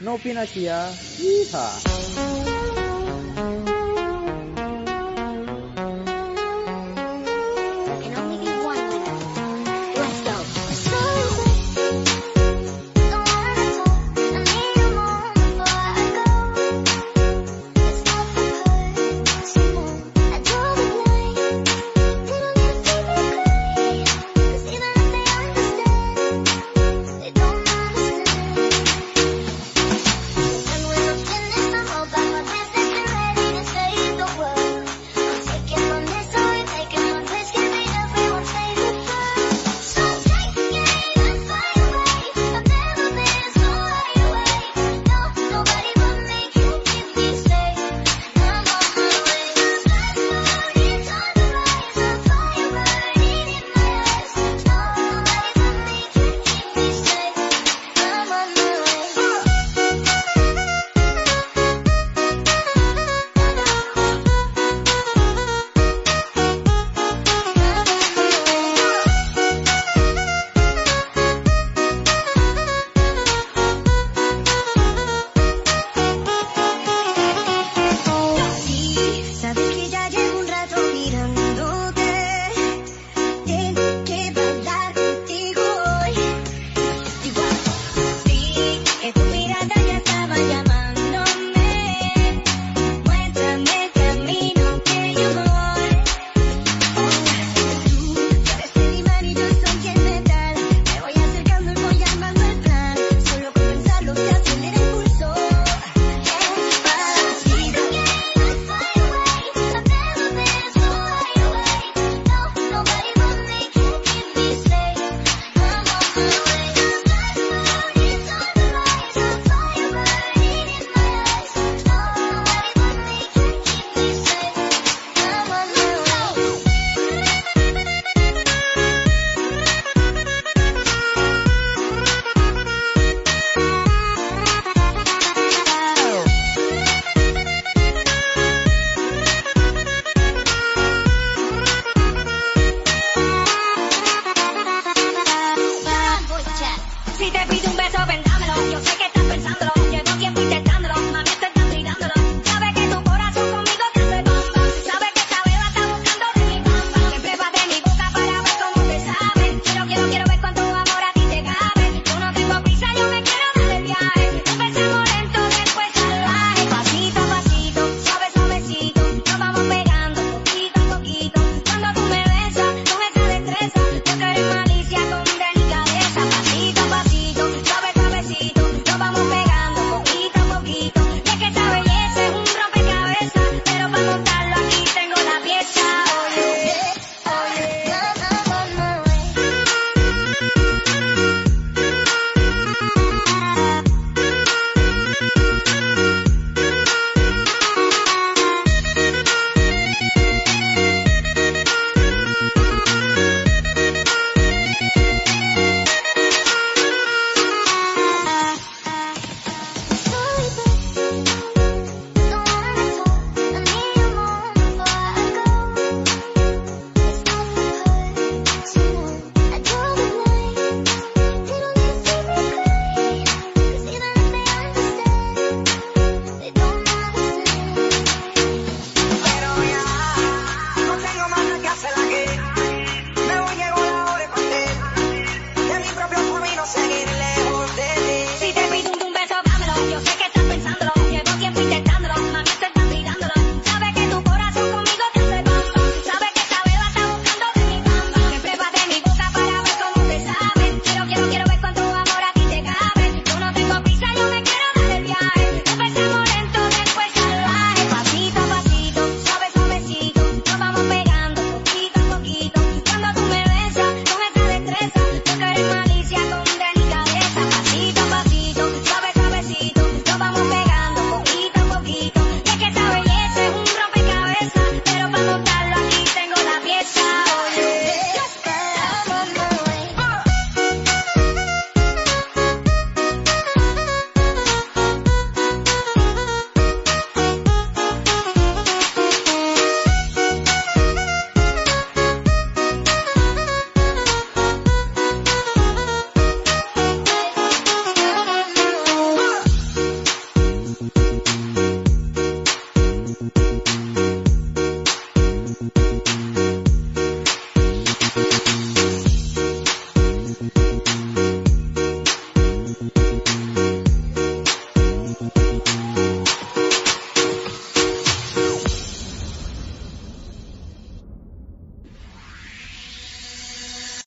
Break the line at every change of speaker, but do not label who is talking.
não pinachear. Iha!